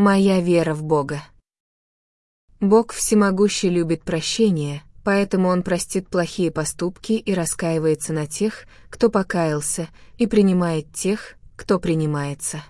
Моя вера в Бога. Бог всемогущий любит прощение, поэтому Он простит плохие поступки и раскаивается на тех, кто покаялся, и принимает тех, кто принимается.